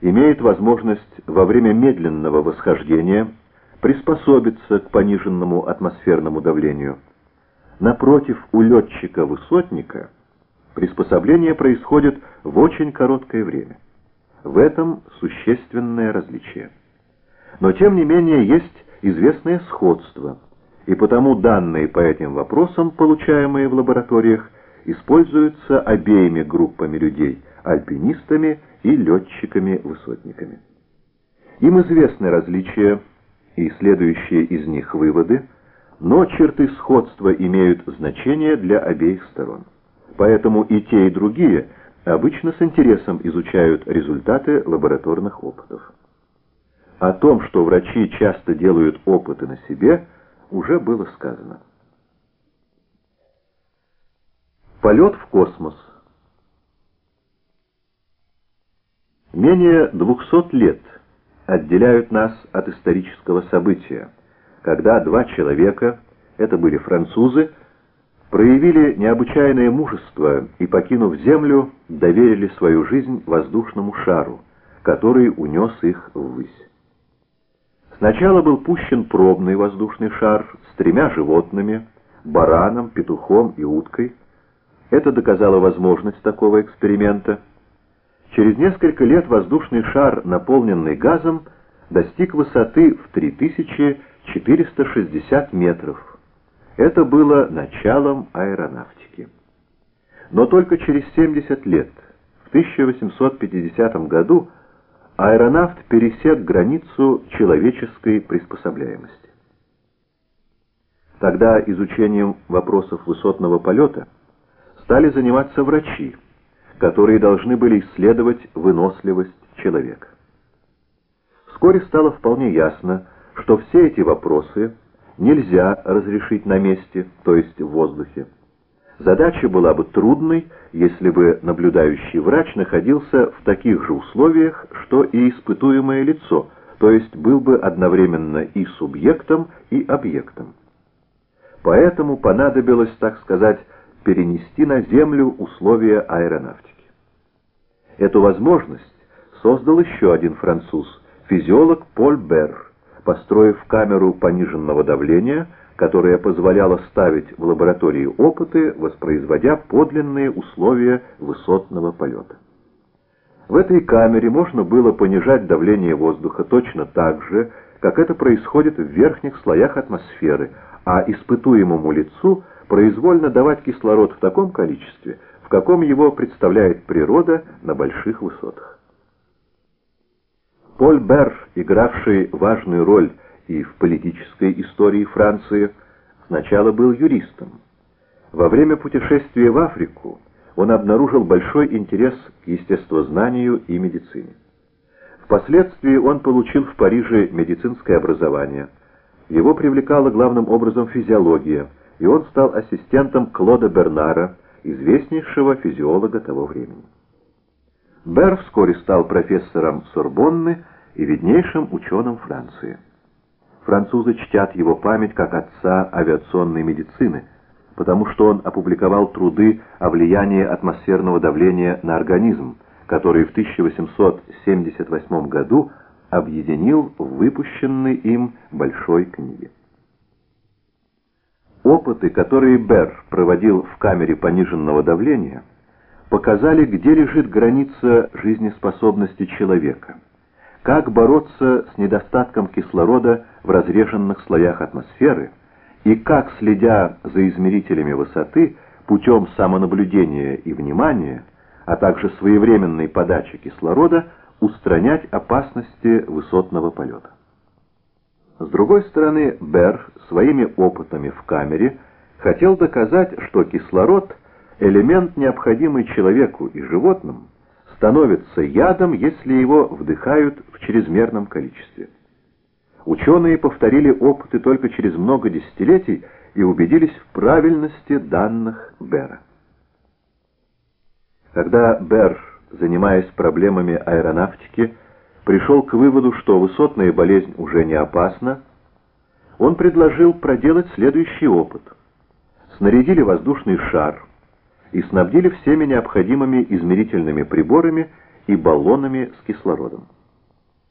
имеет возможность во время медленного восхождения приспособиться к пониженному атмосферному давлению. Напротив, у летчика-высотника приспособление происходит в очень короткое время. В этом существенное различие. Но тем не менее есть известное сходство, и потому данные по этим вопросам, получаемые в лабораториях, используются обеими группами людей, альпинистами и летчиками-высотниками. Им известны различия и следующие из них выводы, но черты сходства имеют значение для обеих сторон. Поэтому и те, и другие обычно с интересом изучают результаты лабораторных опытов. О том, что врачи часто делают опыты на себе, уже было сказано. Полет в космос. Менее 200 лет отделяют нас от исторического события, когда два человека, это были французы, проявили необычайное мужество и, покинув Землю, доверили свою жизнь воздушному шару, который унес их ввысь. Сначала был пущен пробный воздушный шар с тремя животными, бараном, петухом и уткой. Это доказало возможность такого эксперимента. Через несколько лет воздушный шар, наполненный газом, достиг высоты в 3460 метров. Это было началом аэронавтики. Но только через 70 лет, в 1850 году, аэронавт пересек границу человеческой приспособляемости. Тогда изучением вопросов высотного полета стали заниматься врачи, которые должны были исследовать выносливость человека. Вскоре стало вполне ясно, что все эти вопросы нельзя разрешить на месте, то есть в воздухе. Задача была бы трудной, если бы наблюдающий врач находился в таких же условиях, что и испытуемое лицо, то есть был бы одновременно и субъектом, и объектом. Поэтому понадобилось, так сказать, перенести на Землю условия аэронавтики. Эту возможность создал еще один француз, физиолог Поль Берр, построив камеру пониженного давления – которая позволяла ставить в лаборатории опыты, воспроизводя подлинные условия высотного полета. В этой камере можно было понижать давление воздуха точно так же, как это происходит в верхних слоях атмосферы, а испытуемому лицу произвольно давать кислород в таком количестве, в каком его представляет природа на больших высотах. Поль Берр, игравший важную роль и в политической истории Франции, сначала был юристом. Во время путешествия в Африку он обнаружил большой интерес к естествознанию и медицине. Впоследствии он получил в Париже медицинское образование. Его привлекала главным образом физиология, и он стал ассистентом Клода Бернара, известнейшего физиолога того времени. Бер вскоре стал профессором Сорбонны и виднейшим ученым Франции. Французы чтят его память как отца авиационной медицины, потому что он опубликовал труды о влиянии атмосферного давления на организм, который в 1878 году объединил в выпущенной им большой книге. Опыты, которые Берр проводил в камере пониженного давления, показали, где лежит граница жизнеспособности человека – как бороться с недостатком кислорода в разреженных слоях атмосферы и как, следя за измерителями высоты, путем самонаблюдения и внимания, а также своевременной подачи кислорода, устранять опасности высотного полета. С другой стороны, Берр своими опытами в камере хотел доказать, что кислород – элемент, необходимый человеку и животным, становится ядом, если его вдыхают в чрезмерном количестве. Ученые повторили опыты только через много десятилетий и убедились в правильности данных Бера. Когда Бер, занимаясь проблемами аэронавтики, пришел к выводу, что высотная болезнь уже не опасна, он предложил проделать следующий опыт. Снарядили воздушный шар – и снабдили всеми необходимыми измерительными приборами и баллонами с кислородом.